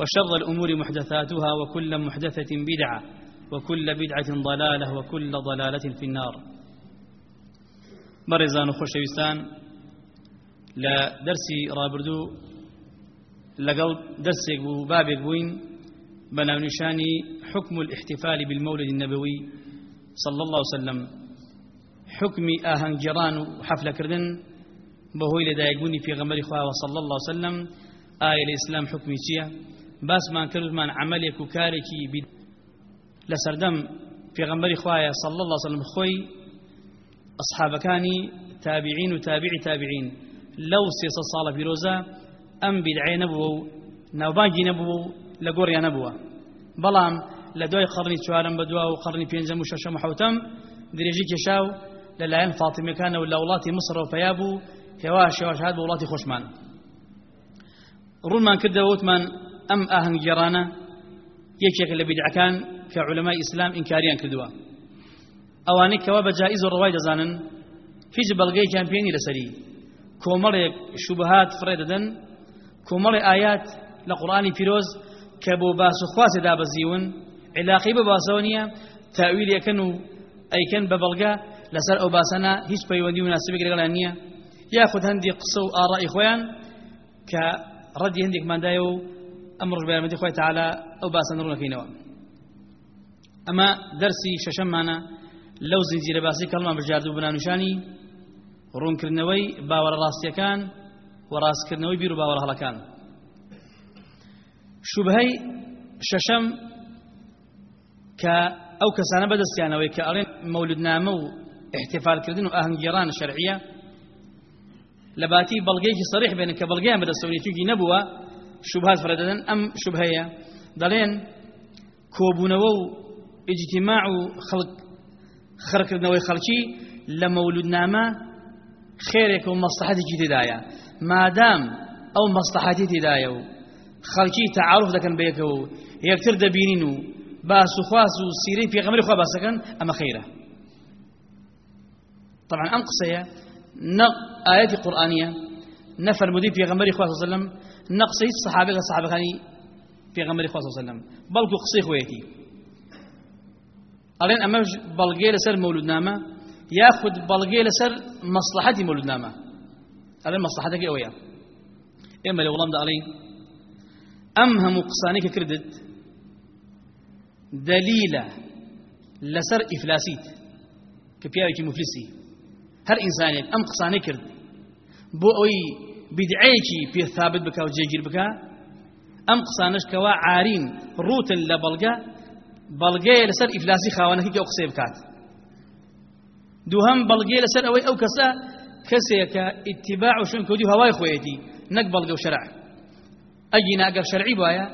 وشر الأمور محدثاتها وكل محدثة بدعة وكل بدعة ضلالة وكل ضلالة في النار. برزان خوشويستان لدرسي رابردو لقل درسك وبابك بوين بناونشاني حكم الاحتفال بالمولد النبوي صلى الله عليه وسلم. حكمي ئاهەنگجێڕان و حەفلەکردن بەهۆی لەدایکبوونی پێغەمەری خوا صلى الله عليه وسلم. لە ئیسلام حکمی چییە باسمان کردمان عملێک و کارێکی لە سەردەم پێغەمبەری خوایە صلى الله وسلم خۆی ئەصحابەکانی تابعین و تابعی تابعین. لەو سێسە ساڵە پیرۆزە ئەم بیدعێ نەبووە و ناوبانگی نەبوو و لە گۆڕیان نەبووە بەڵام لە دوای قڕنی چوارم بە دوا و قڕنی پێنجەم و شەشەم حوتەم درێژی کێشا و لەلایەن فاتیمەکانەوە لە وڵاتی مسرەوە پیا بوو هێوا شێواش هات بە وڵاتی خۆشمان وتمان ئاهەنگگێڕانە یەکێک لە بیدعەکان کە عولەمای ئیسلام ئینکاریان کردووە ئەوانەی کەوا بە جائز و ڕەوای دەزانن هیچ بەڵگەیەکیان پێنی لەسەری کۆمەڵێک شوبهات فڕێ دەدەن کۆمەڵی ئايات لە قورآانی پیرۆز کە بۆ باس و خواسێ دابەزیون علاقی بە باسەوە نییە تاویلەکەن و ئەیکەن بە بەڵگە لەسەر ئەو باسەنە هیچ پەیوەندی مناسبێک لەگەڵیان نییە یاخود هەندی قسە و ئاڕای خۆیان کە ڕەدی هەندێکماندایە و ئەم ڕژ بەیامەتی خۆی تەعالا ئەو باسە ڕوونەکەینەوە ئەمە دەرسی شەشەممانە لەو زنجیرە باسی کەڵمان بژاردوو بنانوشانی ڕوونکردنەوەی باوەڕە ڕاستیەکان و ڕاستکردنەوەی بیر و باوەڕە هەڵەکان. شوبهەی شەشەم کە ئەو کەسانە بەدەستیانەوەی کە ئەڵێن مەولودنامە و احتفالکردن و ئاهەنگگێڕانە شەرعیە لە باتی بەڵگەیەکی سەریح بێنن کە بەڵگەیان بەدەستەوەیەکی نەبووە شوبهات فرەدەدەن ئەم شوبهەیە. دەڵێن کۆبوونەوە و ئیجتیماع و خەڵک خڕکردنەوەی خەڵکی لە مەولودنامە خێرێک و مەستەحەتێکی تێدایە. مادام ئەو مەستەحەتی تێدایە و خەڵکی تەعاروف دەکەن بەیەکەوە و یەکتر دەبینین و باس و خواز و سیرەی پێغەمبەری خوا باسەکەن ئەمە خەیرە. طبعا ئەم قسەیە نەق ئاەتی قورآانیە نەفەرمودی پێغەمبەری خوا وسلم نەقسە هیچ سەحابێک لە سەحابەکانی پێغەمبەری خوا وسلم. بەڵکو قسەی خۆیەتی ئەڵێن ئەمەش بەڵگەی لەسەر مەولودنامە یاخود بەڵگەی لەسەر مەسلحەتی مەولودنامە ئەڵێن مەسلحەتەکە ئەوەیە ئێمە لە وەڵامدا ئەڵێن ئەم هەموو قسانەی کە کردت دليلة لسر إفلاسيت كبياوي مفلسي هر إنسانك أم قصاني كرد بۆ ئەوەی بیدعەیەکی پێ ثابت بکە و جێگیر بکە ئەم قسانش کەوا عارین ڕوتن لە بەڵگە بەڵگەیە لەسەر ئیفلاسی خاوەنەکەی ئەو قسەی بکات. دووهەم بەڵگەیە لەسەر ئەوەی ئەو کەسە کەسێکە ئیتیباع و شنکەوتی هەوای خۆیەتی نەک بەڵگە و شەرع. ئەگی ناگەر شەرعی وایە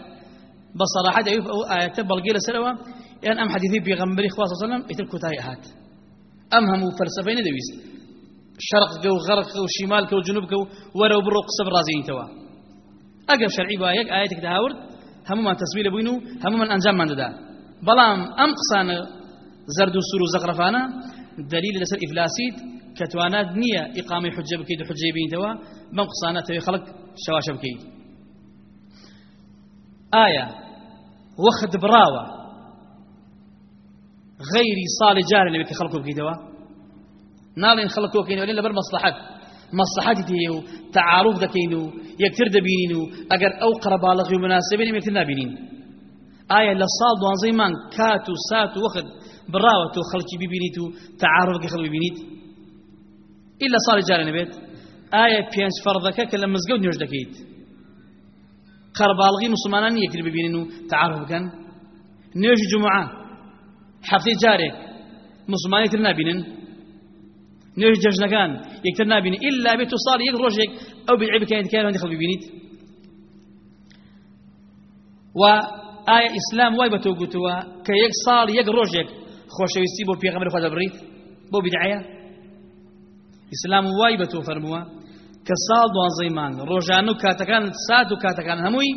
بە سەلاحەت ئەوی ئەو ئاەتە بەڵگەی لەسەرەوە یان ئەم حەدیثی پێغەمبەری خوا سەلەم ئیتر کۆتایی هات ئەم هەموو فەلسەفەی نەدەویست. شەرقکە و غەرقکە و شیمالکە و جنوبکە و وەرە و بڕۆ قسە بڕازینیتەوە ئەگەر شەرعی با یەک ئاەتێک داورد هەمومان تەسبیلە بووین و هەمومان ئەنجاممان دەدا بەڵام ئەم قسانە زرد و سوور و زەقرەفانە دلیل لەسەر ئیفلاسیت کە توانات نییە ئیقامی حجە بکەیت و حجێ بینیتەوە بەم قسانە تەوێ خەڵک شەواشە بکەیت ئایا وەخت براوە غەیری ساڵی جارە لەوێت کە خەڵکو بکەیتەوە وخد براوة غير صالح جار اللي بك بكيد توا نالين خلقوا كينو لين لبر مصلحات. مصلحتي تيو تعارف دكينو يكتر دبينينو اگر أو قربالغ مناسبين يكتر نابينين آية لصاد وانزيمان كاتو ساتو وخد براوة خلقي ببينيتو تعارف خلق ببينيت. إلا صار جاري نبيت. آية بيانس فرضك كلام مزقود نيوش دكيت. قربالغي مسلمانان يكتر ببينينو تعارف كان نيوش جمعة. حفظي جارك مسلمان يكتر نابينين نوێژ جەژنەکان یەکتر نبینی ئللا بێت و ساڵ یەک ڕۆژێک ئەو کار هەندی خەڵک ببینیت و ئایا ئیسلام وای بە تۆ گوتووە کە یەک ساڵ یەک ڕۆژێک خۆشەویستی بۆ پێغەمبەر خوا دەبڕیت بۆ بیدعەیە ئیسلام وای بە تۆ فەرمووە کە ساڵ دوانزەی مانگ ڕۆژان و کاتەکان سات و کاتەکان هەمووی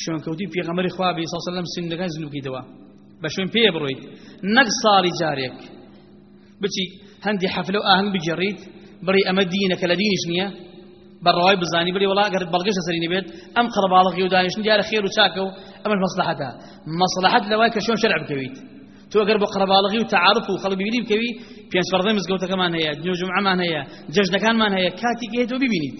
شوێنکەوتی پێغەمبەری خوا بێ سەڵ سندەکان زیندوو بکەیتەوە بە شوێن پێ بڕۆیت نەک بچی هەندی حەفلە و ئاهنگ بجێڕیت بڕی ئەمە دینەکە لە دینیش نییە؟ بەڕەوای بزانی بڵی وڵا گەر بەڵگەشە سەرینی بێت ئەم قەڵباڵغی و دانیشتن دیارە خێر و چاکە و ئەمەش مەسلحەتە. مەسلحەت لەوای کە شۆن شەرع بکەویت. تۆ ئەگەر بۆ قەڵباڵغی و تعارف و خەڵک ببینی بکەوی پێنج فەرضەی مزگەوتەکەمان هەیە دنیو جمعەمان هەیە جەژنەکانمان هەیە کاتی هەیە تۆ ببینیت.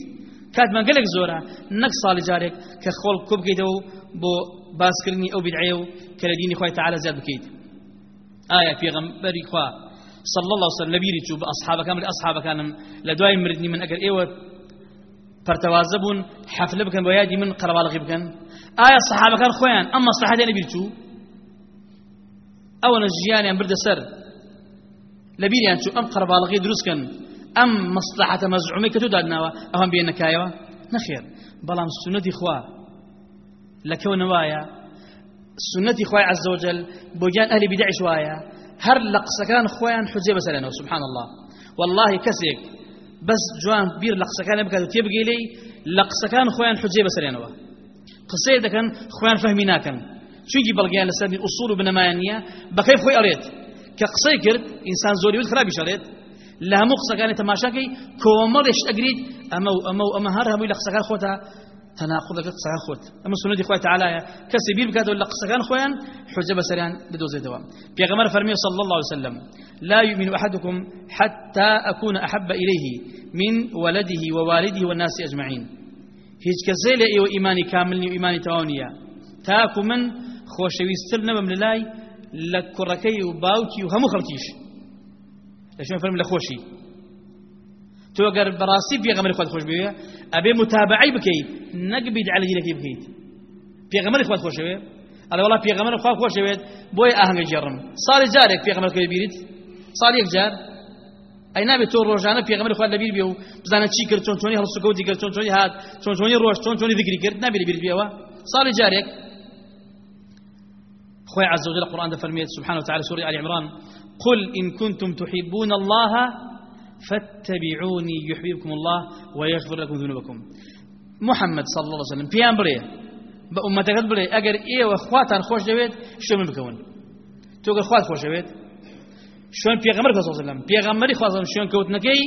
کاتمان گەلێک زۆرە نەک ساڵی جارێک کە خۆڵ کۆ بکەیتەوە بۆ باسکردنی ئەو بیدعەیە و کە لە دینی خۆی تعالە زیاد بکەیت. ئایا پێغەمبەری خوا صلى الله عليه وسلم لبيري تو أصحاب كامل أصحاب كانم لدواي مردني من أجر إيوة پرتوازبون حفله بكن ويادي من قربالغي بكن. آية الصحابة كان خوان أما الصحابة نبيرتو أولا الجيان يعني برد سر لبيري يعني أم قربالغي دروس كان أم مصلحة مزعومي كتو دادنا أهم بينا كايوا نخير. بلام سنة خوا لكو نوايا سنة خوا عز وجل. بوجان أهل بدع هر لقسكان خوان حجه بسلنا سبحان الله والله كسيك بس جوان بير لقسكان بكاتو تيبقي لي لقسكان خوان حجه بسلنا قصيدة كان خوان فهمينا كان چونکی بەڵگیان لەسەر ئوسول و بنەمایانە بەکەی خۆی ئەڵێت کە قسەی کرد ئینسان زۆری وت خراپی شەڵێت لە هەموو قسەکانی تەماشاکەی کۆمەڵێش و و هەر لە قسەکان تناقض قصة خوت أما سنة خوي تعالى كسبير بكاتو ولا قصة. كان خوان حجة بسريان بدوزي دوام. في غمر فرمي صلى الله عليه وسلم لا يؤمن أحدكم حتى أكون أحب إليه من ولده ووالده والناس أجمعين. هيج كزيلة إيو إيماني كاملني وإيماني تواونيا تاكو من للاي لكركي وباوكي وهمو خلقيش لشون فرمي لخوشي؟ تو اگر براسی پیغمبر خود خوش بیه ابي متابعي بكي نقبد على دينك بكيت پیغمبر خود خوش بیه. الا والله پیغمبر خود خوش بیه بوي آهنگ جرم. صار جارك پیغمبر خود بیرید. صار یک جار. اي نابي تو روزانه پیغمبر خود لبیر بیو. بزانه چی کرد چون چونی هل سکو دیگر چون چونی هات چون چونی روش چون چونی ذکر کرد نابي لبیر بیو. صار جارك خوي عز وجل القرآن فرميت سبحانه وتعالى سورة آل عمران. قل إن كنتم تحبون الله فاتبعوني يحببكم الله ويغفر لكم ذنوبكم. محمد صلى الله عليه وسلم بيان بريه بأمتك بريه أجر إيه وإخواتان خوش جويد شو من بكون تو إخوات خوش جويد شلون بيغمبر صلى الله عليه وسلم بيغمبر خوا صلى شلون كوتنكي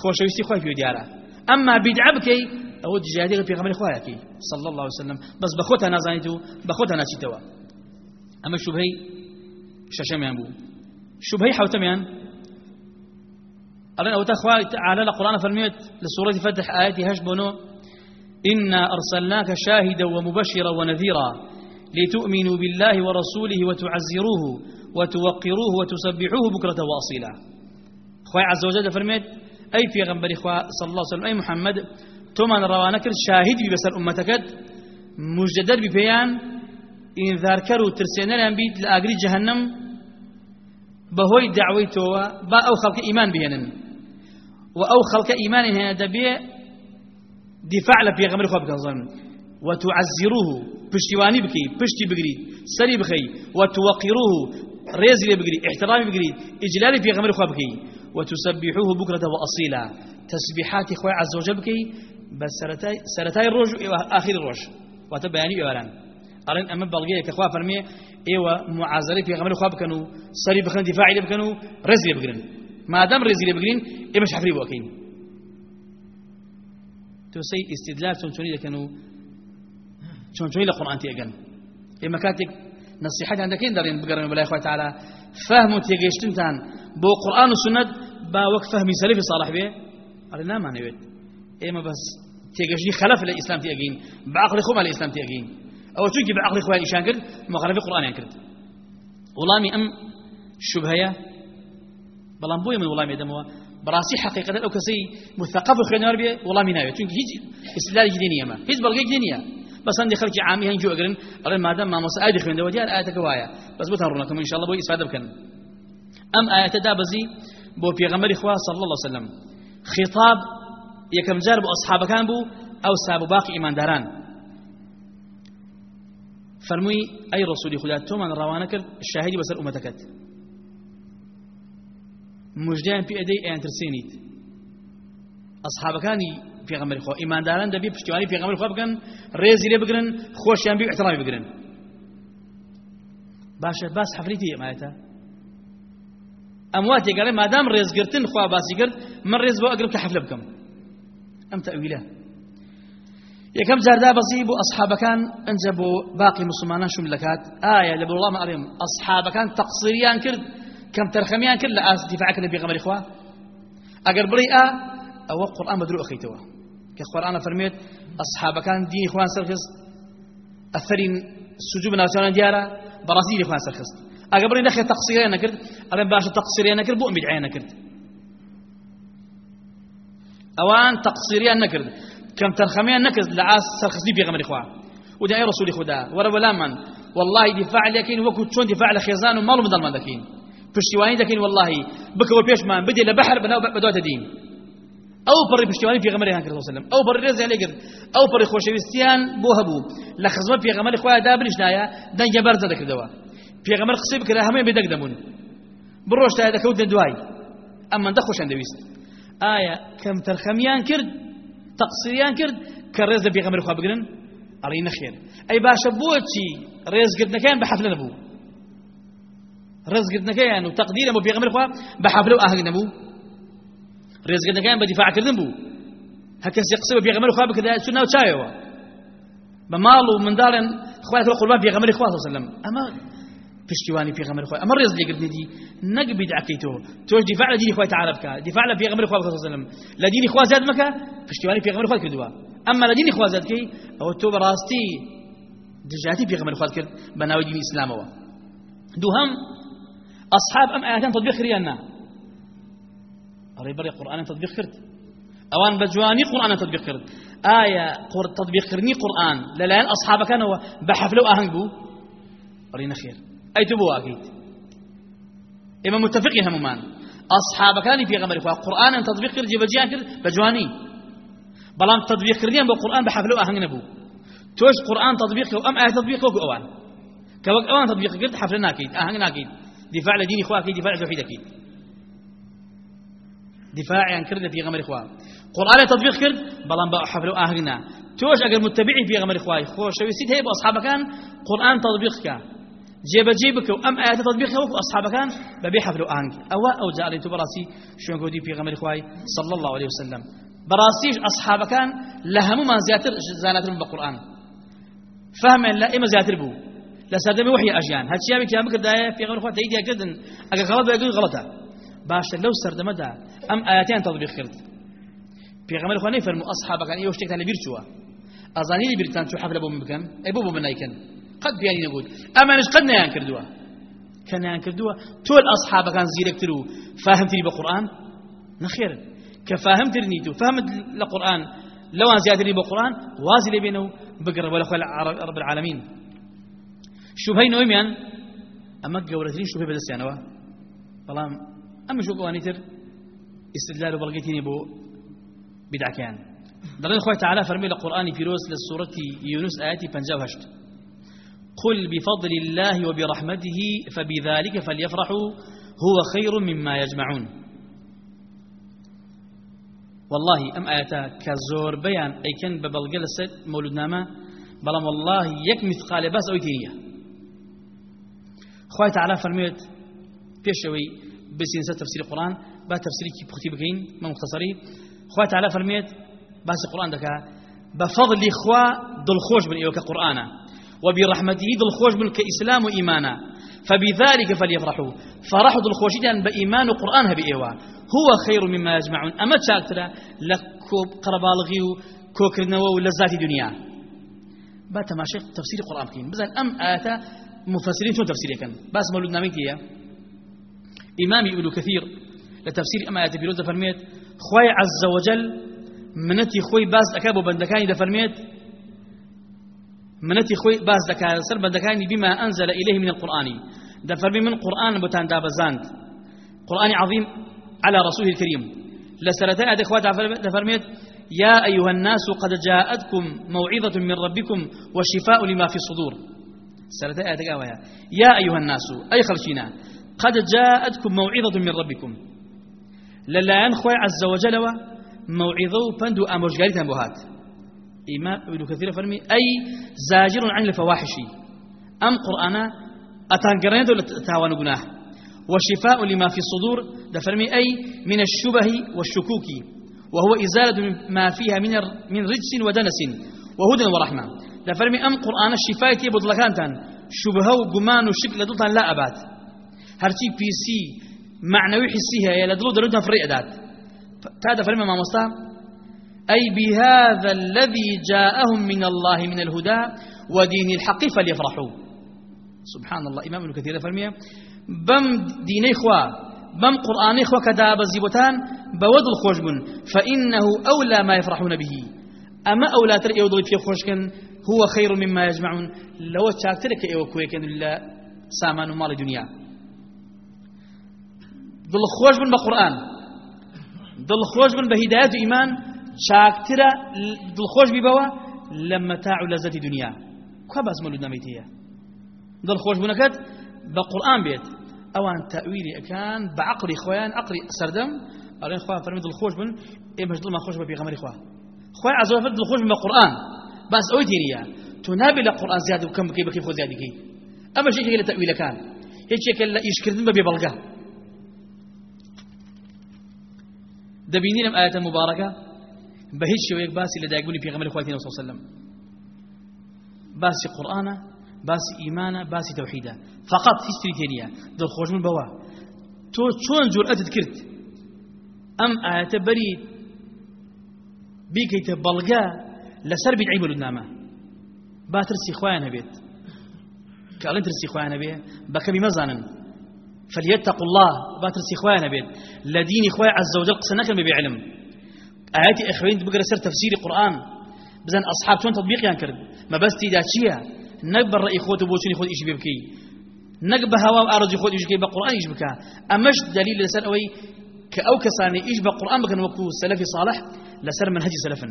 خوشويستي خوي في ديارة أما بدعة بكي أو جهادي بيغمبر خواياكي صلى الله عليه وسلم. بس بخوتها نازانيتو بخوتها ناشيتوا أما شبهي شاشم بو شبهي حوتميان ألين أو تخوى تعالى القرآن فرميت لسورة فتح آياتي هشبنو إنا أرسلناك شاهدا ومبشرا ونذيرا لتؤمنوا بالله ورسوله وتعزروه وتوقروه وتسبحوه بكرة وأصيلا. خوي عز وجل فرميت أي في غنبري إخوة صلى الله عليه وسلم أي محمد توما روانك شاهد ببسر أمتك مجدد ببيان إن ذاركروا ترسينا لأنبيت لأقري جهنم بهوي دعوي توا با أو خلق إيمان بينن وأو خلق دبي دفاع لبي غمر خواب كظن وتعزروه بشتواني بكي بشتي بقري سري بخي. وتوقروه ريزي بقري احترامي بقري إجلالي في غمر خواب بكي. وتسبحوه بكرة وأصيلا. تسبيحات إخوة عز وجل بكي بس سرتاي سرتاي الروج آخر الروج. وتبياني إيران أرين أما بلغية كخوا فرمي إيوة معازلة في غمر خواب كانوا سري بخن دفاعي بكنوا رزي ما دام رزي بقرين إيه مش حفري بوكين توسي استدلال تونتوني لكنوا تونتوني لقرآن تيجن إما كاتك نصيحتي عندك إن دارين بقرن بالله إخوة تعالى. فهم تيجيشتن تان. بو قرآن وسنة با وقت فهمي سلفي صالح به أرنا ما نويت إما بس تيجي خلف الإسلام تيجين. بعقل خوما الإسلام تيجين. أو تجي بعقل خوما إيشان كرد مخالف القرآن ينكرد. ولامي أم شبهية بلان بوي من ولامي دموا براسي حقيقة أو كسي مثقف خير بيه ولامي ناوي تجي هيج استدلال جدينية ما هيج بلغي جدينية بس عندي خلق عامي هنجو أقرن أرن ما دام ما مساعد خير دوا ديال آية كوايا بس بتهرونكم إن شاء الله بوي إسفادة بكن أم آية دابزي بو بيغمر إخوة صلى الله عليه وسلم. خطاب يكم جارب أصحاب كان بو أو سابو باقي إيمان داران فرموي أي رسول خدا تومن روانك الشاهدي بسر أمتكت في أدي أن ترسينيت أصحاب كان في غمر إخوة إيمان داران دبي بشتواني في غمر إخوة بكن ريزي لي بقرن خوش يان بي احترامي بقرن باشا باس حفريتي مالتا أمواتي قال ما دام ريز قرتن خوا باسي قرت من ريز بو أقرب كحفلة بكم أم تأويله يكم جاردا بصيبوا أصحاب كان أنجبوا باقي مسلمان شو ملكات آية لبر الله كم ترخميان كرد لأس دفاعك النبي غمر إخوة؟ أقر بريئة أو القرآن بدرو أخيتوا. كقرآن فرميت أصحاب كان دين إخوان سرخص أثرين سجوب ناسيون ديارة برازيل إخوان سرخص. أقر بريئة نخي تقصيريان كرد أريم باشا تقصيريان كرد بؤمن بدعيان كرد. أوان تقصيريان نكرد كم ترخميان نكرد لعاس سرخصي في غمر إخوة. ودعي رسول خدا ورب ولا من والله دفاع لكن وكو تشون دفاع لخيزان ومالو بدل ما دكين پشتیوانی دەکەین واللهی. بکەوە پێشمان بدێ لە بەحر بەناو بەدواتە دین. ئەو پڕی پشتیوانی پێغەمەریان کرد وسلم. ئەو پڕی ڕێزیان لێگرت ئەو پڕی خۆشەویستیان بۆ هەبوو. لە خزمەت پێغەمەری خۆیان دابنیشنایە دەنگە بەرزە دەکردەوە. پێغەمەر قسەی بکرا هەمووی بێدەک دەبوون بڕۆشتایە دەکەوتە دوای. ئەمەندە خۆشیان دەویست. ئایا کەم تەرخەمیان کرد تەقسیریان کرد کە ڕێز لە پێغەمەری خوا بگرن؟ ئەڵی نەخێر. ئەی باشە بۆچی ڕێزگرتنەکەیان بە حەفلە نەبوو؟ ڕێزگرتنەکەیان و تەقدیرە بۆ پێغەمبەر خوا بە حەفلە و ئاهەنگ نەبوو ڕێزگرتنەکەیان بە دیفاعکردن بوو هەر کەسی قسە بە پێغەمبەر خوا بکرد چون ناو چایەوە بە ماڵ و منداڵێن خوای تۆ قوربان خوا سەلەم ئەمە پشتیوانی پێغەمبەر خوا ئەمە ڕێز لێگرتنی نەک بیدعەکەی تۆ تۆش دیفاع لە دینی خوای تعالی بکە دیفاع لە پێغەمبەر خوا سەلەم لە دینی خوا زیاد مەکە پشتیوانی پێغەمبەر خوا کردووە ئەمما لە دینی خوا زیادکەی ئەوە تۆ بەڕاستی دژاتی پێغەمبەر خوا کرد بە ناوی دینی ئیسلامەوە دووهەم أصحاب أم آياتان تطبيق خريانا أري بري قرآن تطبيق خرد أوان بجواني قرآن تطبيق خرد آية قر تطبيق خرني قرآن. للان أصحاب كانوا بحفلوا أهنبو أرينا خير. أي تبوا أكيد إما متفقين هممان أصحاب كان في غمر قرآن تطبيق خرد بجيان خرد بجواني. بلان تطبيق خرنيان بالقرآن بحفلوا أهنبو توش قرآن تطبيق أم آية تطبيق وكو أوان كوك أوان تطبيق خرد حفلنا أكيد أهننا أكيد دفاع لدين إخوة أكيد دفاع لتوحيد أكيد دفاع عن كرد في غمر إخوة قرآن تطبيق كرد؟ بلان بقى حفلوا أهلنا توش أقل متبعين في غمر إخوة خوش ويسيد هيبوا أصحاب كان قرآن تطبيق كان جيب جيبك وأم آيات تطبيق وكو أصحاب كان ببي حفلوا أهنك أو أو جاء لي براسي شو نقول في غمر إخوة صلى الله عليه وسلم براسيش أصحاب كان لهم ما زياتر زاناتر بالقرآن فهم لا إما زياتر بو. لسادمي وحي أجيان. هاتشي أبي كلامك داية؟ في غير أخوات تيدي أكدن أجا غلط بيقول غلطة. باش لو سردم دا أم آياتين تطبيق خرد في غير أخوات نفرموا أصحابك أن يوشتك تاني بيرتوا أظاني لي بيرتان شو حفلة بوم بكم أي بوم بنايكن قد بياني نقول. أما نش قد نيان كردوا. كان نيان كردوا. تول أصحابك كان زيرك ترو. فاهمتني بالقرآن نخير. كفاهمتني تو. فهمت القرآن لو أن زيادة بالقرآن وازي لي بينه بقرب ولا رب العالمين. شوبهەی نۆمیان ئەمە گەورەترین شوبهی بەدەستیانەوە بەڵام ئەمە شوبوانی تر استدلال بلغتيني بو بدعكان دلنا خوي تعالى فرمي القرآن في روز للسورة يونس آياتي هشت. قل بفضل الله وبرحمته فبذلك فليفرحوا هو خير مما يجمعون. والله أم آياتا كزور بيان أي كان ببلغل السيد مولود ناما بلام والله يك مثقال بس أو تينية خوي تعالى فرميت بيشوي بسين تفسير القرآن با تفسيري كي بختي بكين ما مختصري. خوي تعالى فرميت بس القرآن دكا بفضل إخوة دل خوش من إيوك قرآنا وبرحمته دل خوش من كإسلام وإيمانا فبذلك فليفرحوا. فرحوا دل خوشيدا بإيمان وقرآن بإيوا هو خير مما يجمعون. أما تشاكترا لكوب قربالغي وكوكرنوا ولذات دنيا. با تماشي تفسير القرآن كين بزن أم آتا مفسرين شو تفسير كان؟ بس مولود ناميتي إمامي ابن كثير لتفسير أما آتا بيروز فرميت خوي عز وجل منەتی خۆی باز دەکات بۆ بەندەکانی دەفەرمێت منەتی خۆی باز دەکات سەر بەندەکانی بما أنزل إليه من القرآن. دەفەرمی من قرآن بۆتان دابەزاند قرآن عظيم على رسوله الكريم. لسرتاء دخوات دفرميت يا أيها الناس قد جاءتكم موعظة من ربكم وشفاء لما في الصدور. سرتاء دقاوها يا أيها الناس أي خلشينا قد جاءتكم موعظة من ربكم. للا ينخوي عز وجل موعظة وبند أمرجاري تنبهات إمام ابن كثير فرمي أي زاجر عن الفواحش. أم قرآن أتنقرين دولة تاوان قناه. وشفاء لما في الصدور ده فرمي أي من الشبه والشكوك. وهو إزالة ما فيها من من رجس ودنس وهدى ورحمة. ده فرمي أم قرآن الشفاء تيبض لكانتان شبهة وقمان وشكل دولتان لا أبات هرتي بي سي معنوي حسيها يا لدلو درجة فريق ذات هذا فرمى ما مصطفى أي بهذا الذي جاءهم من الله من الهدى ودين الحق فليفرحوا. سبحان الله إمام ابن كثير فرمي. بم ديني خوا بم قرآني خوا كذا بزيبتان بود الخوش فإنه أولى ما يفرحون به. أما أولى ترى يوضل في خوشكن هو خير مما يجمعون. لو تشاكترك إيو كويكن إلا سامان مال دنيا. ذل خوش بن بقرآن. دڵخۆش بن بە هیدایەت و ئیمان چاکترە دڵخۆش بیبەوە لە مەتاع و لەزەتی دنیا کا باس مەلود نەمەیت هەیە دڵخۆش بوونەکەت بە قورآن بێت ئەوان تەویلی ئەکان بە عقلی خۆیان عقلی سەردەم ئەڵێن خوا فەرمی دڵخۆش بن ئێمەش دڵمان خۆش بە پێغەمبەری خوا خۆی عەزەوجل دڵخۆش بە باس تێنیە تۆ نابێت لە قورآن زیاد و کەم بکەی بەکەی خۆ زیاد بکەی ئەمە شێکێک لە تەویلەکان هیچێکە لە ئیشکردن بە بێبەڵگە دبيني لم آية مباركة. بهيج شويك باسي لدايقوني في غمال إخواتنا صلى الله عليه وسلم. باسي قرآن باسي إيمان باسي توحيدا فقط هستري تانية دل خوش من بوا. تو شون جرأة تذكرت أم آية بريد. لسر بيد عيب النامة باترسي إخوانا بيت كالين ترسي إخوانا بيه بكبي مزانا فليتقوا الله. باتر سيخوانا بيت لدين إخوة عز وجل قصنا كلمة بعلم. آياتي إخوين تبقى سر تفسير القرآن. بزن أصحاب شون تطبيق يعني كرد. ما بس تيداتشيا نقبل رأي إخوة بوشون إخوة إيش بيبكي. نقبل هوا أرض إخوة إيش بيبكي. بقرآن إيش بكا. أمش دليل لسر أوي. كأو كساني إيش بقرآن بكن وكو سلفي صالح. لسر منهج سلفا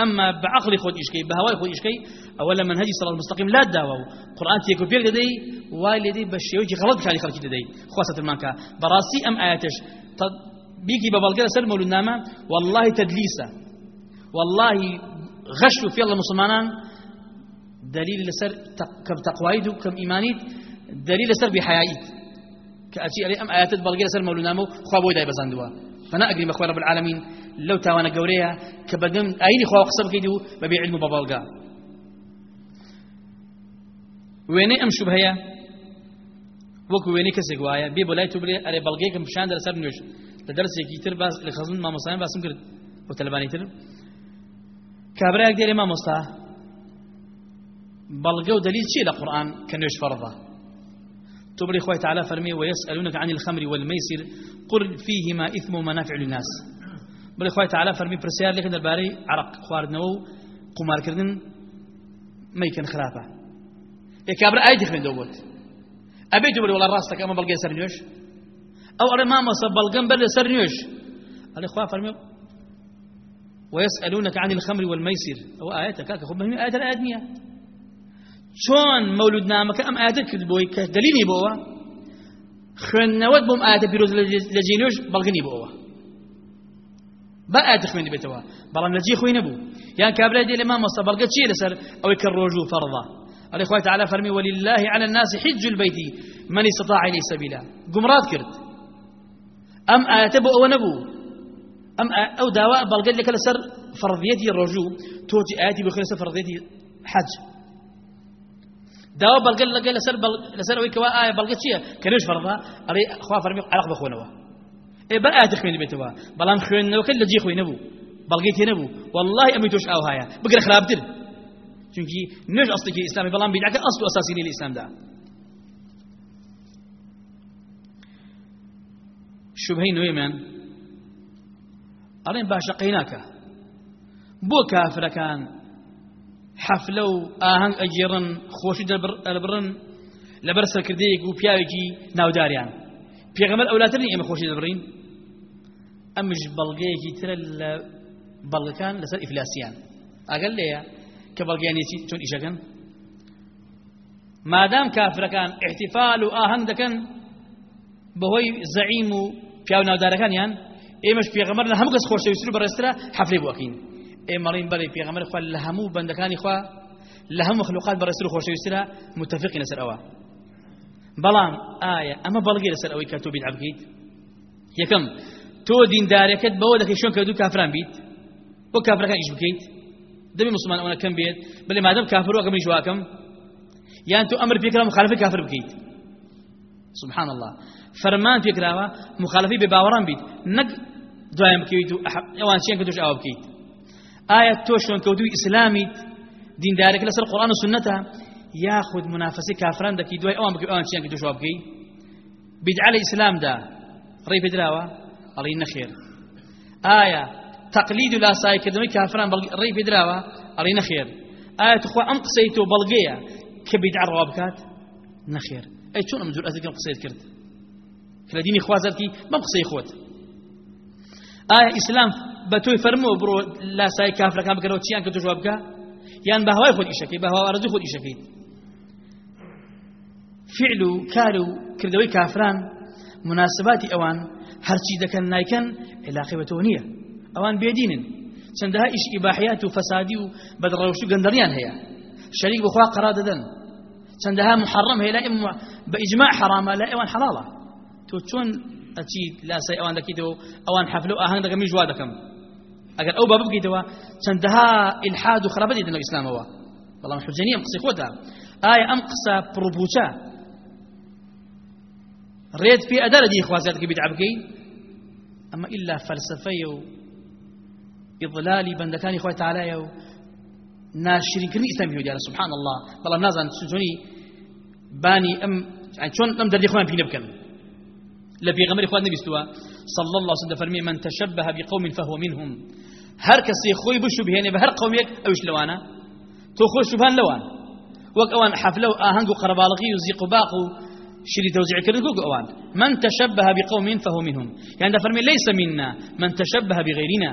أما بعقل خود إشكي بهواي خود إشكي أولا منهج صراط المستقيم لا داوا قرآن تيكو بير لدي واي لدي بشيوجي غلط كان خلق لدي. خواسة المانكا براسي أم آياتش. بيكي ببالغير سلم النامة والله تدليسة والله غشوا في الله مسلمان دليل لسر كم تقوايد كم إيمانيت. دليل لسر بحيايت علي أم آيات بلغير سلم النامة خوابوي داي بزاندوا. فأنا أقري بأخوة رب العالمين لو تاوانا قوريها كبدم أيني خوا قصب كيدو ببيع علم ببالغا ويني أم شبهية وكو ويني كسي قوايا. بي بولاي تبري أري بلغيكم بشان در سر نوش لدرس يكيتر باس لخزن ما مصايم باسم كرد. وتلباني تر. كابرا يقدر ما مصا. بلغو دليل شيء لقرآن كنوش فرضه تبري خوي تعالى فرمي ويسألونك عن الخمر والميسر قل فيهما إثم ومنافع للناس. بل خوي تعالى فرمي برسيار لكن الباري عرق خواردنو قمار كردن ما يكن خلافة. إيه كابر أي دخل دوت أبي تقول والله راسك أما بلقي سرنيوش ئەو ئەڕێ مامەسە بەڵگەم بەر لەسەر نوێش ئەڵێ خوا فەرمێ ويسألونك عن الخمر والميسر. أو آياتك كاك خب آيات الآيات شون مولود نامك أم آياتك بوي كدليلي بوا خوێندنەوەت بۆم ئاەتە پیرۆز لە جێنۆش بەڵگنی بۆەوە. بە ئاەت خوێنی بێتەوە؟ بەڵام لە جێ خۆی نەبوو. یان کابرای دێ لە مامۆستا بەڵگە چیە لەسەر ئەوەی کە ڕۆژ و فەرضا ئەڵێ خوای تعالى فەرمی ولله على الناس حج البيت من استطاع إليه سبيلا گمڕات کرد. ئەم ئاەتە بۆ ئەوە نەبوو. ئەم ئەو داوا بەڵگەت لەکە لەسەر فەرضیەتی ڕۆژوو تۆتی ئاەتی بخێ لەسەر فەرضیەتی حەج. داوا لەگە لەسەر لەسەر ئەوەی کەوا ئایا بەڵگە چییە کە نوێش فەرضا ئەڵێ خوا عرق بخۆنەوە ئێ بە ئاەت خوێن بێتەوە بەڵام خوێندنەوەکە لە جێ خۆی نەبوو بەڵگەی تێ نەبوو والله ئەمی تۆش ئاو هەیە بگرە خراپتر چونکی نوێژ ئەستێکی ئیسلامی بەڵام بیدعەکە ئەسڵ و ئەساسی لە ئیسلامدا شوبهەی نوێمان ئەڵێن باشە قەیناکە بۆ کافرەکان حەفلە و ئاهەنگ ئەگێڕن خۆشی دەبڕن لەبەر سەرکردەیەک و پیاوێکی ناوداریان. پێغەمەر ئەولاترنی ئێمە خۆشی دەبڕین ئەمش بەڵگەیەکی ترە لە بەڵگەکان لەسەر ئیفلاسیان. ئەگەر لێیە کە بەڵگیانی چۆن ئیشەکەن؟ مادام کافرەکان احتیفال و ئاهەنگ دەکەن بەهۆی زەعیم و پیاو ناودارەکانیان ئێمەش پێغەمەر لە هەموو کەس خۆشەویستتر و بەڕێسترە حەفلەی بووەکەین. ئێمەڵین بەڵێ پێغەمەر خوا لە هەموو بەندەکانی خوا لە هەموو مخلوقات بەڕێستر و خۆشەویسترە متفقی لەسەر ئەوە بەڵام ئایا ئەمە بەڵگی لەسەر ئەوەی کە تۆ بیت بکەیت یەکەم تۆ دیندارەکەت بەوە دەکەی شوێن کە دوو کافران بیت بۆ کافرەکان ئیش بکەیت دەبێ مسلمان ئەوە کەم بێت بڵێ مادەم کافر وەکەم ئیش واکەم یان تۆ ئەمر سبحان الله. فەرمان پێکراوە مخالفی بێ باوەڕان بیت نەک دوایم بکەیت و ئەوان چیان کە ئایا تۆ شوێن کەوتوی ئیسلامیت دیندارێک لەسەر قورآن و سنەتە یاخود منافسی کافران دەکی دوای ئەوان بکەی ئەوان چیان کە توش وا بکەی بدعە لە ئیسلامدا. ڕێی پێدراوە؟ ئەڵی نەخێر. ئایا تقلید و لاسایکردنەوەی کافران ڕێی پێدراوە؟ ئەڵی نەخێر. ئایا تخوا ئەم قسەی تۆ بەڵگەیە کە بدعە ڕوا بکات؟ نەخێر. ئەی چۆن ئەم جور ئەزەکەم قسەیت کرد؟ کە لە دینی خوازەتی بەم قسەی خۆت. ئایا ئیسلام بە تۆی فەرمووە بڕۆ لاسای کافرەکان بکەرەوە چیان کە توش وا بکە یان بە هەوای خۆت ئیشەکەی بە هەوا ئارەزوی خۆت ئیشەکەیت فعل و کار و کردەوەی کافران مناسباتی ئەوان هەرچی دەکەن نایکەن علاقی بە تۆ نییە ئەوان بێدینن چەندەها ئیش ئیباحیات و فەسادی و بەدڕەوش و گەندەڕیان هەیە شەریک بخوا قەرا دەدەن چەندەها محرم هەیە لا بە ئیجماع حرامە لا حەڵاڵە تۆ چۆن ئەچی لاسای ئەوان دەکەیتەوە ئەوان حەفلە و ئاهەنگ دەکەم میژوا دەکەم ئەگەر ئەو باب بکەیتەوە چەندەها ئیلحاد و خراپەتی دەنەوە ئیسلامەوە بەڵام حجەنی ئەم قسەی خۆتە ئایا ئەم قسە پڕبووچە ڕێت پێ ئەدە لە دی خوازیاتەکە بیدع ئەمە ئیلا فەلسفەیە و ئیضلالی بەندەکانی خۆی تاالایە و ناشرینکردنی ئیسلامی هودیانە سبحان الله. بەڵام نازان چۆنی بانی ئەم چۆن ئەم دەردی خۆیان پینە بکەن لە پێغەمبەری خوا نەبیستووە صلى الله عليه وسلم فرمي من تشبه بقوم فهو منهم. هر کسی خوی بشو بهێنێ بە هەر قومێک ئەوش لەوانە. تۆ خۆش شوبان لەوان. وەک ئەوان حەفلە و ئاهەنگ و قەرەباڵغی و زیق و باق و شری توزيعكردن كوك أوان من تشبه بقوم فهو منهم. يعني فرمي ليس منا. من تشبه بغيرنا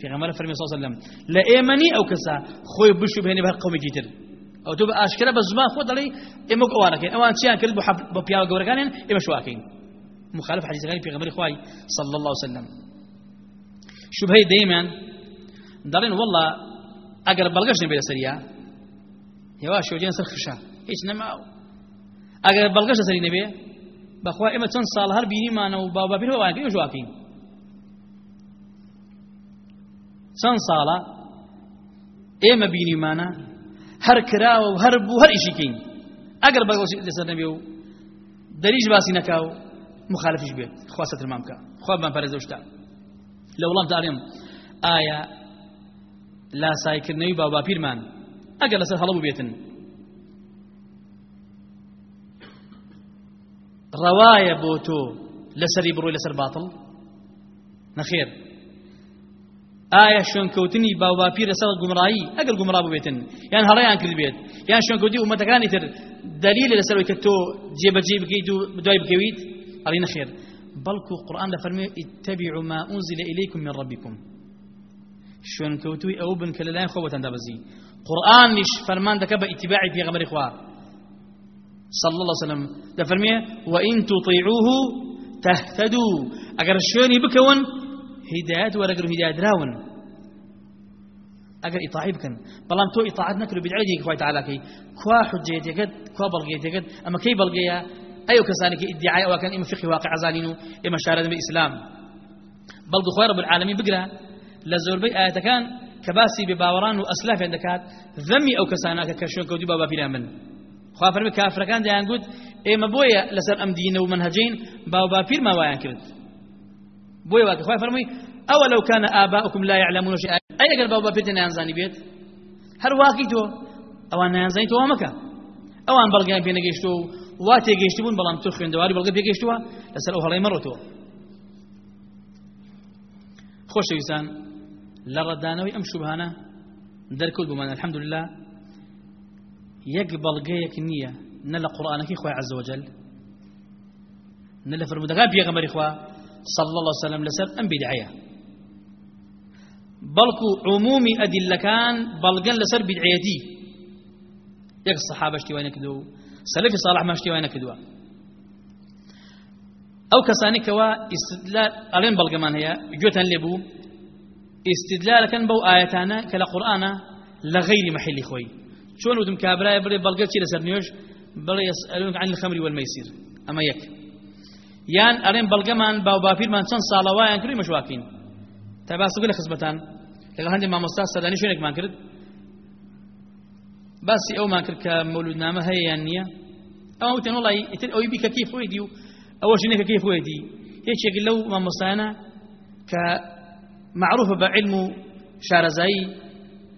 في غمار فرمي صلى الله عليه وسلم لا إيماني أو كسا خوي بشو بهني بهر قوم جيتر أو تبقى أشكرا بزمان خود علي إمك أوانك أوان تيان كرد ببياو قوركان إما شواكين مخالف حديث غني في غمار إخوائي صلى الله عليه وسلم. شبهي دايما دارين والله أقرب بلغش نبي سريع هوا شو جين سرخشا هيش نما. ئەگەر بەڵگەشە سەری نەبێ بەخوا ئێمە چەند ساڵ هەر بینیمانە و باو باپیر وانکەی ژواکەین چەند ساڵە ئێمە بینیمانە هەر کراوە و هەر بوو هەر ئیشیکەین ئەگەر بەگەڵ لەسەر نەبێ و دەریش باسی نەکا و مخالفش بێت. خوا سەترمان بکە خوا بمان پارێزە شتا. لە وڵام داڵێم ئایا لاسایکردنەوەی باو باپیرمان ئەگەر لەسەر هەڵە بێتن ڕەوایە بۆ تۆ لەسەری بڕۆی لەسەر باتڵ نەخێر. ئایا شوێنکەوتنی باوباپی لەسەر گومڕایی ئەگەر گومڕا بێتن یان هەڵەیان کرد بێت؟ یان شوێنکەوتی ومەتەکانی تر دلیل لەسەرەوەی کە تۆ جێبەجێ بکەیت و دوای بکەویت؟ ئەڵی نەخێر بەڵکو قورآن لە فەرمێ اتبعوا ما أنزل إليكم من ربكم. شون كوتوي أو بن لا يخوة دابزي قرآن نش فرمان دك باتباع في غمر إخوة. صلى الله عليه وسلم. ده فرمي وإن تطيعوه تهتدوا. أجر شوني بكون هدايات ولا أجر هدايات راون. أجر إطاعي بكن. بلان تو إطاعت نكر بدعي ديك خوي تعالى كي. كوا كوا بلغيت يقد أما كي بلغيا أيو كسانك إدعاء وكان إما فقه واقع زالينو إما شارد بالإسلام بلغ خوي رب العالمين بقرا لزوربي آيات كان كباسي بباوران وأسلاف عندكات ذمي أو كسانك كشون كودي بابا بلا من خوا فرمي كافر كان ديان قد إما بويا لسر أم دين ومنهجين بابا بير ما ويان كرد بويا واك خوا فرمي أولو كان آباؤكم لا يعلمون شيئا. قال بابا بير نيانزاني بيت؟ هر واقي تو؟ أوان نيانزاني تو ومكا أوان بلغان بينا وا تێگەیشتی بوون بەڵام تۆ خوێندەواری بەڵگە پێگەیشتووە لەسەر ئەو هەڵەی مەڕۆتەوە خۆشەویستان لە ڕەدانەوەی ئەم شوبهانە دەرکەوت بوومان الحەمدوللا یەک بەڵگەیەک نییە نە لە قورآانەکەی خۆی عەزەوەجەل نە لە فرمودەکان پێغەمەری خوا صلى الله عليه وسلم لسر أم بدعية بلكو عمومي أدلة كان بلغن لسر بدعيتي يك الصحابة اشتوانك دو كدو سلف صالح ما اشتي وين كدو أو كساني كوا استدلال ألين بلغمان هي؟ جوتن لبو استدلال كان بو آياتانا كلا قرآن لغير محل خوي. شلون ودم كابراي بلي بلغت شي لسر نيوش بل يسألونك عن الخمر والميسر. أما يك. يان أرين بلغمان باو بافير من سن صالوايان كري مشواكين تبا سوق خزبتان لقد هندي ما مستاس شنو ما كرد بس أو ما كرد كمولود نامه هي يعني أو تن والله يتن أو يبي كيف ويديو أو شنو كيف ويدي هيك شكل لو ما مستانا ك معروف بعلم شارزاي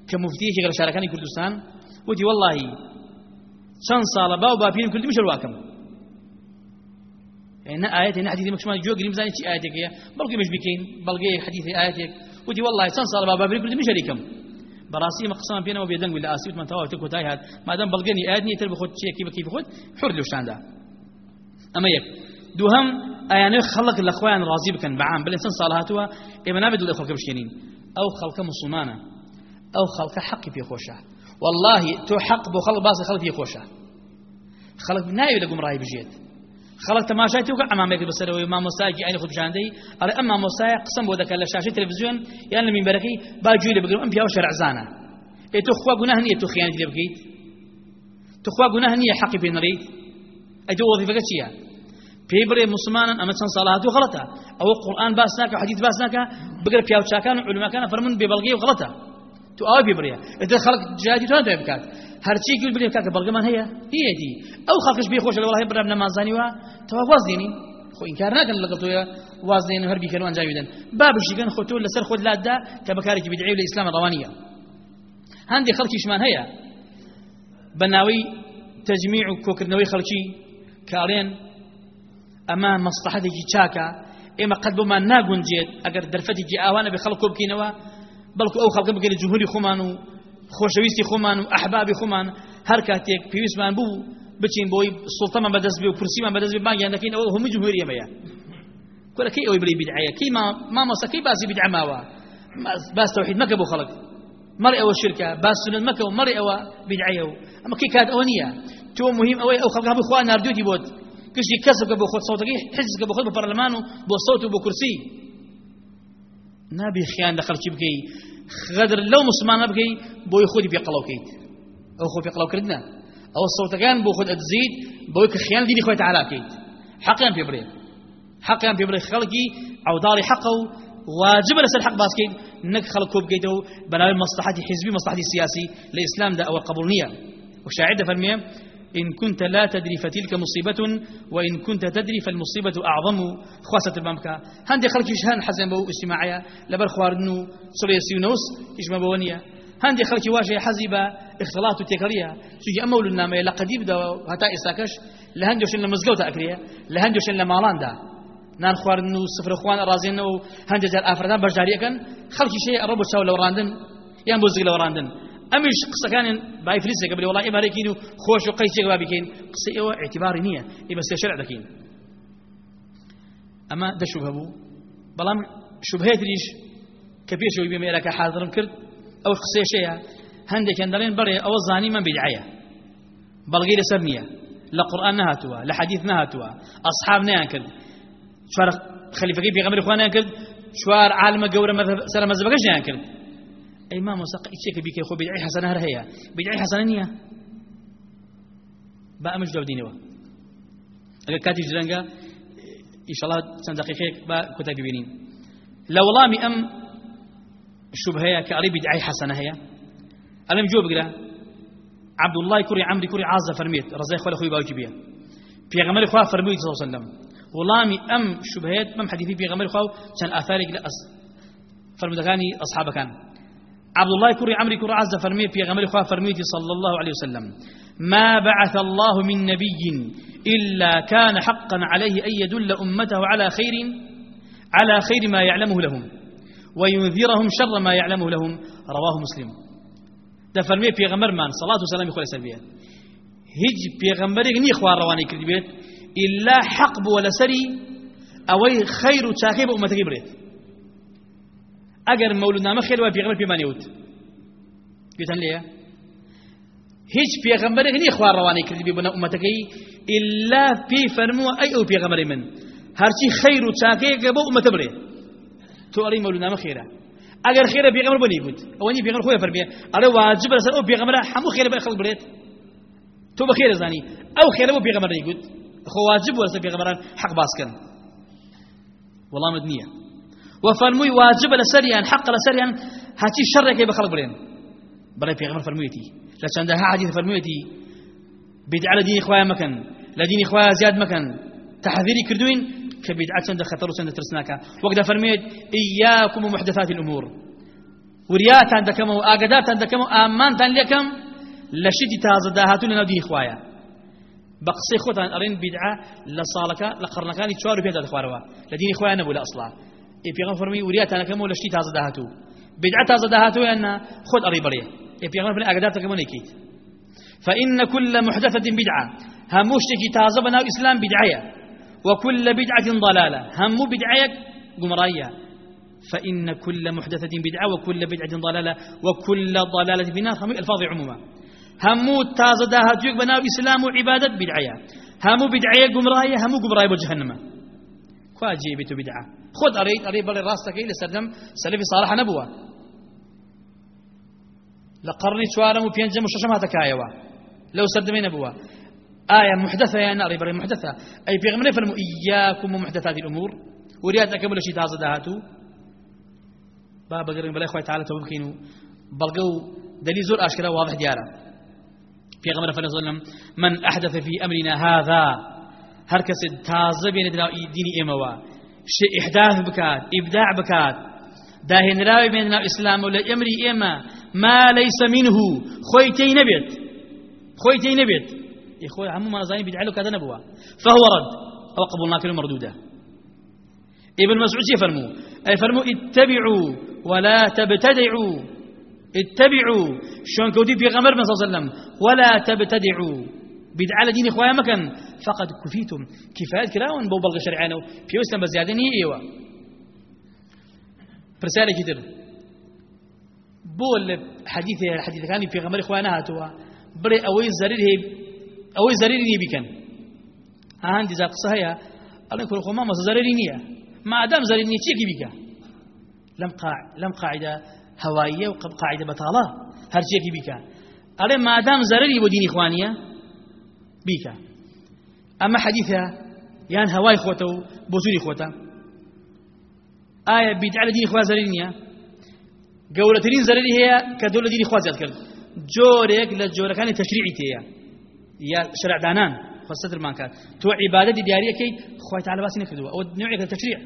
كمفتي شغل شاركاني كردستان. ودي والله شن صالة باو بابين كل مش الواكم. يعني آيات هنا حديث مكشمان جو قريم زاني شي آياتك هي بلقي مش بلقي حديث آياتك. ودي والله شن صالة باو بابين كل مش براسي مقسم بينه وبين ولا آسيوت من تواو تكو تاي هاد ما دام بلقني آياتني تربي خد شيء كيف كيف خد حر له شان ده أما يك. دوهم آيانه خلق الاخوان راضي بكن بعام. بل إنسان صالحاتها إما نابد الاخوه كبشينين أو خلق مسلمانه أو خلق حق في خوشة. والله تو حق بو خلق باس خلق في خوشة. خلق نايو لقوم راي بجيت خلق تماشای تو امامك بسر و مساجي عين خود جاندي على اما مساي قسم بو ذاك الشاشه تلفزيون يعني من بركي باجي لي بقول ام بياو شرع زانا اي تو خوا غناه نيه تو خيانه اللي بقيت تو خوا غناه نيه حق في نريد اجو وظيفه كتشيا بيبري مسلمان اما سن صلاته غلطه. أو قرآن باسناك وحديث باسناك بقر بياو شاكان علماء كان فرمن ببلغي وغلطه تو أو بيبريا اذا خلق جادي تو انت بكات هرچی گل بلی کاک بلغمان هيا هي دي أو خلقش بي خوش والله برام نمازانی و تو وازني خو انکار نکن لقل تویا وازنين هر بي كانوا جايدن باب شيغان خو تو لسر خود لادا كبكارك بدعي الاسلام الروانيه هندي خلقي شمان هيا بناوي تجميع كوكرنوي خلقي كارين اما مصلحتك چاكا اما قد بما ناغون جيت اگر درفتي جي اوانا بلكو أو خلق بكين جمهوري خمانو خۆشەویستی خۆمان و ئەحبابی خۆمان هەر کاتێک پێویستمان بوو بچین بۆی سڵتەمان بەدەست بێ و پرسیمان بەدەست بێ بانگیان دەکەین ئەوە هەموو جمهوری ئەمەیە کۆلە کەی ئەوەی بڵی بیدعەیە کەی مامۆسەکەی باسی بیدعە ماوە باس تەوحید مەکە بۆ خەڵک مەڵی ئەوە شرکە باس سنت مەکە و مەڵی ئەوە بیدعەیە و. ئەمە کەی کات ئەوە نییە تۆ مهم ئەوەی ئەو خەڵک هەموو خوا ناردووتی بۆت کشتی کەسبکە بۆ خۆت سەوتەکەی حزبکە بۆ خۆت بۆ پەرلەمان و بۆ سەوت و بۆ کورسی خیان لە خەڵکی بکەی غدر لو مسلمان بكي بو يخودي بيقلو كيت. أو خو بيقلو كردنا. أو الصوت كان بو خد تزيد بو خيان ديني خويا تعالى كيت. حقا في بري حقا في بري خلقي أو داري حقه واجب لسر حق باسكين نك خلق بكيتو بناوي مصلحتي حزبي مصلحتي السياسي الاسلام ده أو القبولنيه وشاعده فرميه إن كنت لا تدري فتلك مصيبة وإن كنت تدري فالمصيبة أعظم. خواسة الممكة هندي خلق يشهان حزن بو اجتماعية. لبر خواردنو سليسي ونوس يجمع بوانية. هندي خلق واجه حزيبة إختلاط وتكرية. سيجي أمول النامة لقديب دا هتا إساكش. لهندي وشن لمزقوتا أكرية. لهندي لمالان دا. نان خواردنو سفر خوان أرازينو هندي جال آفردان برجارية كان. خلق شيء ربو تشاو لو راندن يان بوزق لو راندن أمش قصة كان باي فلسة قبل والله إما لكينو خوش وقيس يقبا بكين. قصة إيوه اعتباري نية إما سيشرع دكين ئەمە دەشوبە بوو بەڵام شوبهەیە تریش کە پێشەوەی بێمە ئێرەکە حاضرم کرد ئەو قسێشەیە هەندێکیان دەڵێن بەڕێ ئەوە زانی من بدعەیە بەڵگەی لەسەر نییە لە قورآن نهاتووە لە حەدیث نهاتووە ئەصحاب نیان کرد چوار خەلیفەکەی پێغەمبەری خوا نیان کرد چوار عالمە گەورە سەر مەزبەکەش نیان کرد ئەی مامۆ سەق ئیچێکە بیکەی خۆ بدعی حەسەنە هەر هەیە بدعی حەسەنە نییە با ئەمەش دەودینەوە ئەگەر کاتی درەنگە ئیشەڵات چەند دقیقەیەک با کوتە ببینین لە وەڵامی ئەم شوبهەیە کە ئەڵی بدعی حەسەنە هەیە ئەلم جۆ بگرە عبد الله كوري عمري كوري عازة فرميت. رزاي خوالي خوي باوجي بيا. بيغمر خوا فرميت صلى الله عليه وسلم. ولامي أم شبهات مم حديثي بيغمر خوا كان آثارك لأس فرمدكاني أصحاب كان عبد الله كوري عمري كوري عازة فرميت بيغمر خوا فرميت صلى الله عليه وسلم. ما بعث الله من نبي إلا كان حقا عليه أن يدل أمته على خير على خير ما يعلمه لهم وينذرهم شر ما يعلمه لهم. رواه مسلم. دەفەرمێ پێغەمەرمان سەڵات و سەلامی خۆی سەر بێت هیچ پێغەمبەرێک نی خوار ڕەوانەی کرد بێت ئللا حەق بووە لەسەری ئەوەی خەیر و چاکەی بە ئومەتەکەی برێت ئەگەر مەولودنامە خێر وە پێغەمبەر پێمانێوت گوێتان لێیە هیچ پێغەمبەرێک نی خوار ڕەوانەی کرد بێ بۆنە ئومەتەکەی ئللا پێی فەرمووە ئەی ئەو پێغەمبەری من. هەرچی خەیر و چاکەیەکە بۆ ئومەتە برێت تۆ ئەڵی مەولودنامە خێرە اگر خير بيغمر بني بود اواني بيغمر خويا فربيه على واجب لسر أو بيغمر حمو خير بخل بريت تو بخير زاني أو خير ابو بيغمر يقول خو واجب ولا بيغمر حق باسكن والله مدنيه وفرموي واجب لسريان حق هاتي شر كي بخل برين بلا بيغمر فرمويتي لا عندها حديث فرمويتي بدع على دين اخويا مكان دين اخويا زياد مكان تحذيري كردوين كبدعة سند خطر سند ترسناك وقد فرميت إياكم ومحدثات الأمور. وريات عندكم وآقدات عندكم آمانت لكم لشدي تازة داهاتون لنا دين إخوايا. بقصي خوتان أرين بدعة لصالك لقرنكاني تشوارو بيتا دخواروا لدين إخوايا نبو لأصلا إيه بيغم فرمي وريات عندكم ولشدي تازة داهاتو. بدعة تازة داهاتو أن خد أري بريه إيه بيغم فرمي آقدات عندكم نيكيت. فإن كل محدثة بدعة. هموشتكي تازة بنا الإسلام بدعية. وكل بدعة ضلالة. هم بدعيك قمرايا فإن كل محدثة بدعة وكل بدعة ضلالة. وكل ضلالة هم ألفاظ عموما. هم تازدها تيوك بناو إسلام وعبادة بدعية. هم بدعية قمرايا هم قمرايا بجهنم. خواجي بيتو بدعة. خذ أريد أريد بل راسك إلى سردم سلفي صالح نبوة. لقرني شوارم وبينجم وششم هتكايوا لو سردمين نبوة. آية محدثة يا ناري بري محدثة. أي في غمرة فلموا إياكم ومحدثات الأمور. وريات أكمل شيء تازة دهاتو. بابا قرن بلا إخوة تعالى توبكينو بلقوا دليل زور أشكرا واضح ديارة. في غمرة فلسلم من أحدث في أمرنا هذا هركس تازة بين ديني إموا شيء إحداث بكات إبداع بكات داهن راوي بيننا الإسلام ولا أمري إما ما ليس منه خويتي نبيت خويتي نبيت إخوة عمو ما زاني بدعي له كذا نبوة فهو رد. أو قبولنا كلمة مردودة. ابن مسعود يفرموا أي فرموا اتبعوا ولا تبتدعوا اتبعوا شون كودي في غمر صلى الله عليه وسلم. ولا تبتدعوا بدعة لدين إخوة مكان. فقد كفيتم كفاية كراون بو بلغ شرعانه في وسلم بزيادة نية إيوة. برسالة كتير بول حديث حديث كان في غمر إخوانها هاتوا. بري أوي زرير هي ئەوەی زەریری بیکەن هەندی زا قسە هەیە ئەڵێ کوڕ خۆ مامەسە زەرری نییە مادام زەری نییە چیەکی بیکە لەم لەم قاعدە هەواییە و قاعدە بەتاڵە هەرچیەکی بیکە ئەڵێ مادام زەرری بۆ دینی خوانیە بیکە ئەمە حەدیثە یان هەوای خۆتە و بۆ سووری خۆتە ئایا بیدع لە دینی خوا زەرری نییە گەورەترین زەرری هەیە کە دۆ لە دینی خوا زیاد کرد جۆرێک لە جۆرەکانی تەشریعی تەیە يا شرع دانان ما كان. تو عبادة ديارية كي خوي تعالى باسي نكدوا أو نوع التشريع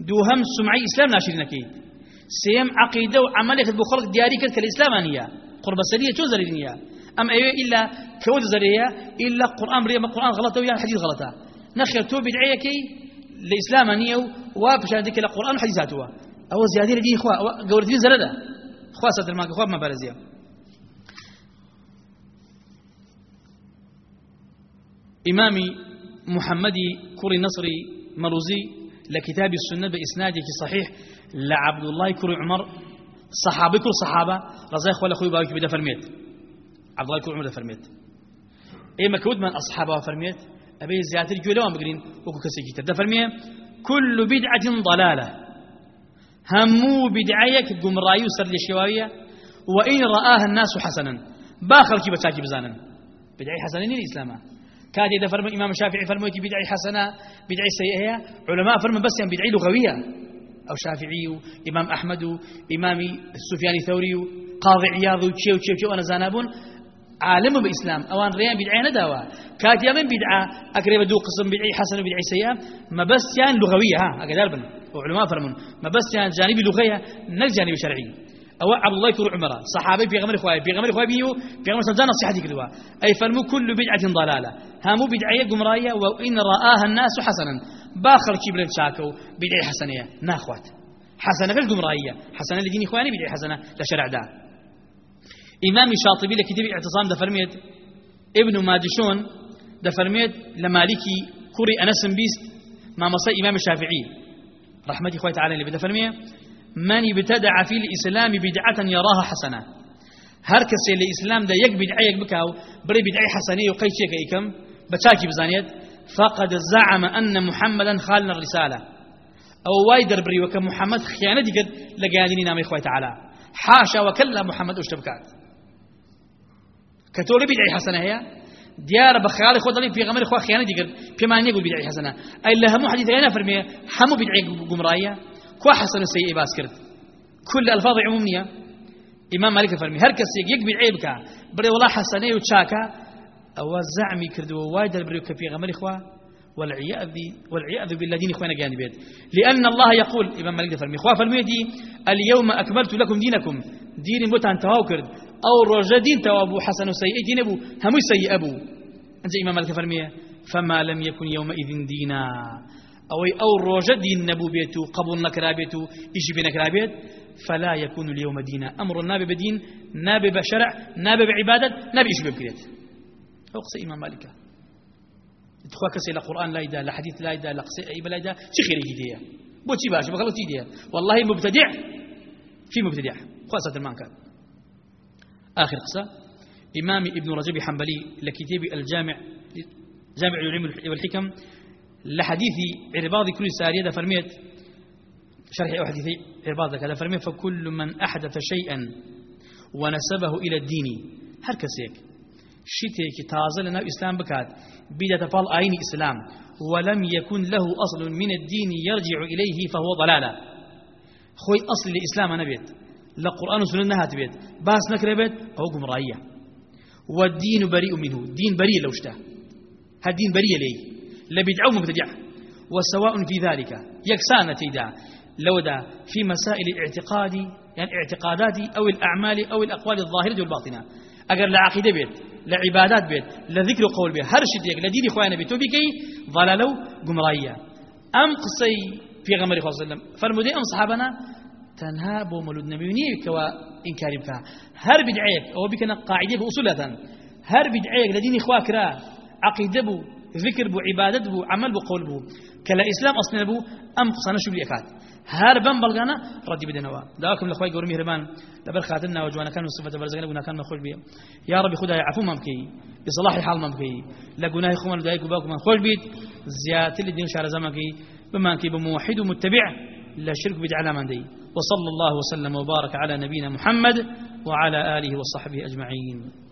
دوهم سمعي إسلام ناشرين كي. سيم عقيدة وعمل يخدم خلق دياري قرب السرية تو زرينيا. أم أيوة إلا كود زرية إلا قرآن بريم القرآن غلطة ويا الحديث غلطة. نخير تو بدعية كي الإسلام أنيا وابشان ذيك القرآن حديثاتها أو زيادة دي إخوة قولت لي زردة. إخوة صدر ما إخوة ما بارزيا. إمامي محمدي كوري نصري مروزي لكتاب السنة بإسنادك صحيح لعبد الله كر عمر صحابي كل صحابة رضي الله أخوي باوك بدا فرميت عبد الله عمر فرميت. إيه مكود من أصحابه فرميت. أبي زيادة جولوان بقرين وكو كسيكي تبدا فرميت كل بدعة ضلالة. همو بدعيك قمراي وسر الشواوية وإن رآها الناس حسنا. باخر كي بتاكي بزانا. بدعي حسنا الإسلام كاد إذا فرم إمام الشافعي فرموك بدعي حسنة بدعي سيئة. علماء فرم بس يعني بدعي لغوية. أو شافعي إمام أحمد إمام السفياني ثوري قاضي عياض وشيو وشيو وشيو أنا زانابون. عالم بإسلام أوان ريان بدعي نداوا كاد يمن بدعة أقرب دو قسم بدعي حسن وبدعي سيئة. ما بس يعني لغوية ها أقدر بن وعلماء فرمون. ما بس يعني جانبي لغوية نل جانبي شرعي. أو عبد الله كر عمر صحابي في غمر خوي في غمر خوي بيو في غمر سلطان نصيحتي كذوا أي فرمو كل بدعة ضلالة. هامو بدعية قمراية وإن رآها الناس حسنا. باخر كبر شاكو بدعي حسنية. ناخوات حسنة في القمراية حسنة لدين إخواني بدعي حسنة. لشرع إمام الشاطبي لكتاب اعتصام دفرميت ابن ماجشون دفرميت لمالكي كوري أنس بيست ما مصي إمام الشافعي. رحمة إخوة تعالى اللي بدفرميه من ابتدع في الإسلام بدعة يراها حسنة. هر کسی الإسلام ده يك بدعيك بكاو بري بدعي حسنية وقيت شيك ايكم بتاكي بزانيت فقد زعم أن محمدا خالنا الرسالة. أو وايدر بري وك محمد خيانة قد لقادني نام إخوة تعالى حاشا وكلا محمد كتولي بدعي حسنة هي. ديار بخيال خود في غمر خوا خيانة قد بما يقول بدعي حسنة. أي لها مو حديث غير فرمية حمو بدعي قمراية كوا حسن السيء باس كرد كل ألفاظ عموميه إمام مالك فرمي. هر كس يك بعيبك بري والله حسنيه وتشاكا أو زعمي كرد وايد البريو كفي غمر اخوا والعياذ والعياذ بالذين اخوانا جانبين لأن الله يقول امام مالك فرمي اخوا فرمي دي اليوم أكملت لكم دينكم. دين متان تواو كرد أو رجا دين توابو حسن وسيء دين أبو هم سيء أبو. أنت امام مالك فرمي فما لم يكن يومئذ دينا. أو أو روجة دين نبو بيتو قبول نكرا بيتو إيش بنكرا بيت؟ فلا يكون اليوم دينا. أمر النابي بدين نابي بشرع نابي بعبادة نابي إيش بكريت أقصى إمام مالك. تخوا كسي القرآن لا يدا لا حديث لا يدا لا قصي أي بلا يدا شي خير يديها بوتي باش بغلطي يديها والله مبتدع. في مبتدع. خاصة المان كان آخر قصة. إمام ابن رجب حنبلي لكتاب الجامع جامع العلم والحكم لحديث عرباض كل سارية فرميت. شرح حديث عرباض كذا فرميت. فكل من أحدث شيئا ونسبه إلى الدين. هر شتيك تازل لنا إسلام بكات. بدأ تفال آين إسلام. ولم يكن له أصل من الدين يرجع إليه فهو ضلالة. خوي أصل الإسلام نبيت لا قرآن وسنة نهات بيت. باس نكرة بيت أو قمرائية والدين بريء منه. دين بريء لو اشتاه هالدين بريء ليه لبدعة مبتدع. وسواء في ذلك. يكسان تيدا. لو دا في مسائل الاعتقاد يعني اعتقادات أو الأعمال أو الأقوال الظاهرة والباطنة. أجر لعقيدة بيت. لعبادات بيت لذكر قول بيت. هر شيء لدين إخوانا بيت وبكي ضلالو قمرية. أم قصي في غمر صلى الله فرمودي أم صحابنا تنها بو مولود نبيوني كوا إنكار بها هر بدعيك أو بكنا قاعدة بأصولة هر بدعيك لدين إخواك را عقيدة بو ذكر بو عبادت بو عمل بو قول بو. كلا إسلام أصلا بو أم قصنا شو بليكات هر بم بلغانا ردي بدنوا. داكم لخواي قورمي هربان لبر خاتنا وجوانا كانوا صفة برزقنا قلنا كان خوش بي. يا ربي خدها يعفو ممكي بصلاح حال ممكي لا قناه خوان دايك وباكم خوش بيت زيادة الدين شهر زمكي بما كي بموحد ومتبع لا شرك بدعنا من دي وصلى الله وسلم وبارك على نبينا محمد وعلى آله وصحبه أجمعين.